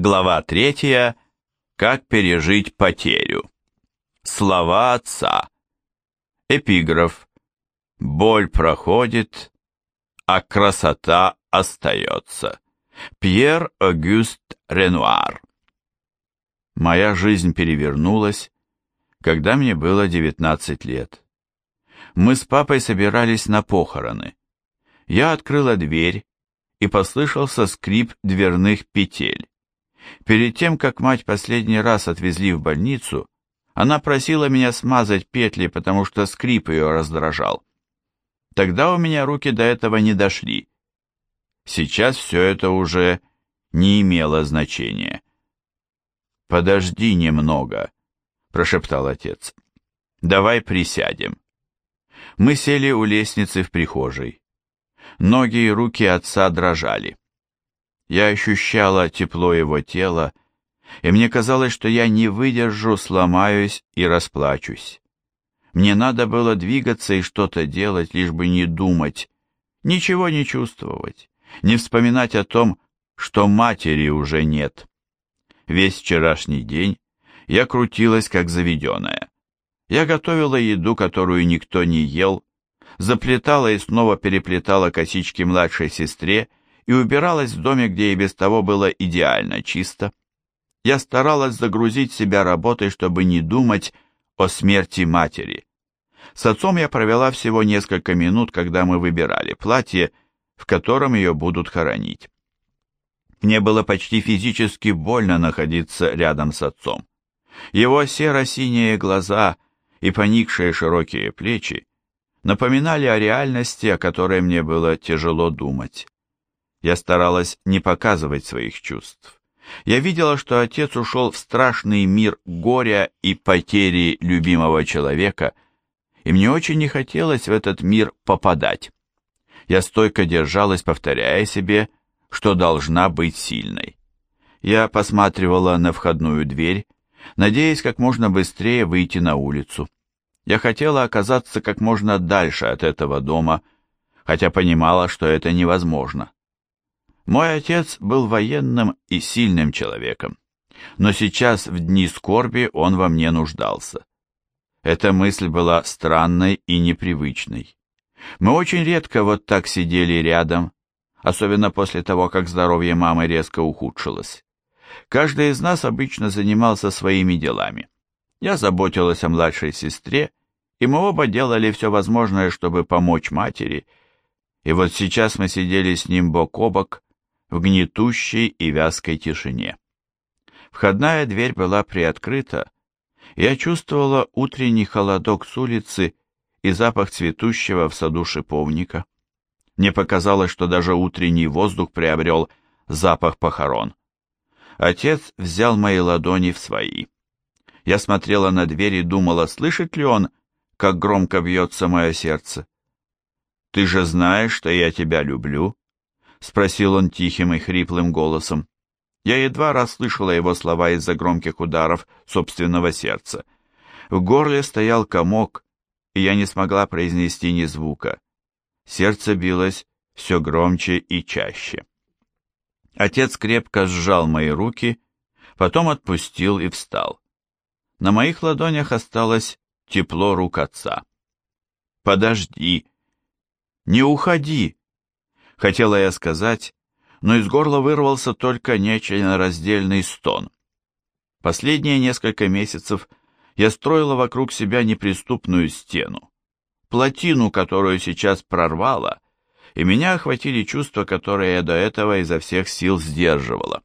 Глава третья. Как пережить потерю. Слова отца. Эпиграф. Боль проходит, а красота остается. Пьер Огюст Ренуар. Моя жизнь перевернулась, когда мне было 19 лет. Мы с папой собирались на похороны. Я открыла дверь, и послышался скрип дверных петель. Перед тем, как мать последний раз отвезли в больницу, она просила меня смазать петли, потому что скрип ее раздражал. Тогда у меня руки до этого не дошли. Сейчас все это уже не имело значения. «Подожди немного», — прошептал отец. «Давай присядем». Мы сели у лестницы в прихожей. Ноги и руки отца дрожали. Я ощущала тепло его тела, и мне казалось, что я не выдержу, сломаюсь и расплачусь. Мне надо было двигаться и что-то делать, лишь бы не думать, ничего не чувствовать, не вспоминать о том, что матери уже нет. Весь вчерашний день я крутилась, как заведенная. Я готовила еду, которую никто не ел, заплетала и снова переплетала косички младшей сестре и убиралась в доме, где и без того было идеально чисто. Я старалась загрузить себя работой, чтобы не думать о смерти матери. С отцом я провела всего несколько минут, когда мы выбирали платье, в котором ее будут хоронить. Мне было почти физически больно находиться рядом с отцом. Его серо-синие глаза и поникшие широкие плечи напоминали о реальности, о которой мне было тяжело думать. Я старалась не показывать своих чувств. Я видела, что отец ушел в страшный мир горя и потери любимого человека, и мне очень не хотелось в этот мир попадать. Я стойко держалась, повторяя себе, что должна быть сильной. Я посматривала на входную дверь, надеясь как можно быстрее выйти на улицу. Я хотела оказаться как можно дальше от этого дома, хотя понимала, что это невозможно. Мой отец был военным и сильным человеком, но сейчас, в дни скорби, он во мне нуждался. Эта мысль была странной и непривычной. Мы очень редко вот так сидели рядом, особенно после того, как здоровье мамы резко ухудшилось. Каждый из нас обычно занимался своими делами. Я заботилась о младшей сестре, и мы оба делали все возможное, чтобы помочь матери, и вот сейчас мы сидели с ним бок о бок в гнетущей и вязкой тишине. Входная дверь была приоткрыта, я чувствовала утренний холодок с улицы и запах цветущего в саду шиповника. Мне показалось, что даже утренний воздух приобрел запах похорон. Отец взял мои ладони в свои. Я смотрела на дверь и думала, слышит ли он, как громко бьется мое сердце. «Ты же знаешь, что я тебя люблю?» — спросил он тихим и хриплым голосом. Я едва расслышала его слова из-за громких ударов собственного сердца. В горле стоял комок, и я не смогла произнести ни звука. Сердце билось все громче и чаще. Отец крепко сжал мои руки, потом отпустил и встал. На моих ладонях осталось тепло рук отца. «Подожди! Не уходи!» Хотела я сказать, но из горла вырвался только нечленораздельный стон. Последние несколько месяцев я строила вокруг себя неприступную стену, плотину, которую сейчас прорвала, и меня охватили чувства, которые я до этого изо всех сил сдерживала.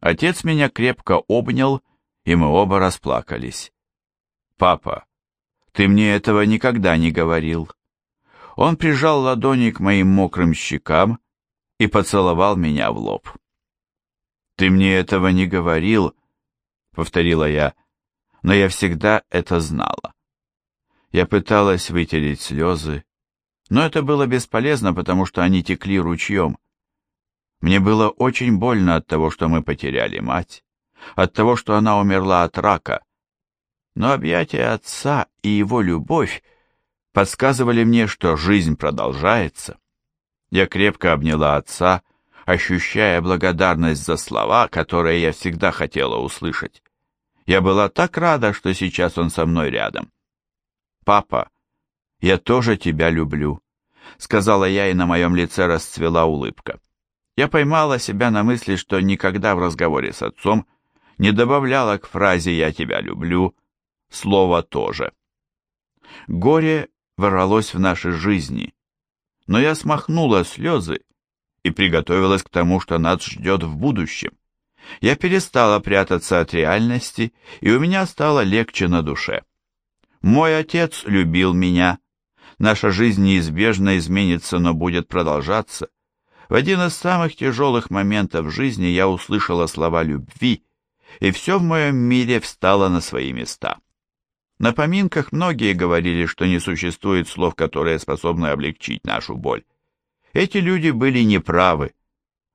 Отец меня крепко обнял, и мы оба расплакались. «Папа, ты мне этого никогда не говорил. Он прижал ладони к моим мокрым щекам и поцеловал меня в лоб. Ты мне этого не говорил, повторила я, но я всегда это знала. Я пыталась вытереть слезы, но это было бесполезно, потому что они текли ручьем. Мне было очень больно от того, что мы потеряли мать, от того, что она умерла от рака, но объятия отца и его любовь подсказывали мне, что жизнь продолжается. Я крепко обняла отца, ощущая благодарность за слова, которые я всегда хотела услышать. Я была так рада, что сейчас он со мной рядом. «Папа, я тоже тебя люблю», — сказала я, и на моем лице расцвела улыбка. Я поймала себя на мысли, что никогда в разговоре с отцом не добавляла к фразе «я тебя люблю» слово «тоже». Горе ворвалось в наши жизни, но я смахнула слезы и приготовилась к тому, что нас ждет в будущем. Я перестала прятаться от реальности, и у меня стало легче на душе. Мой отец любил меня. Наша жизнь неизбежно изменится, но будет продолжаться. В один из самых тяжелых моментов жизни я услышала слова любви, и все в моем мире встало на свои места. На поминках многие говорили, что не существует слов, которые способны облегчить нашу боль. Эти люди были неправы.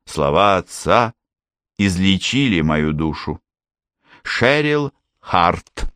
Слова отца излечили мою душу. Шерил Харт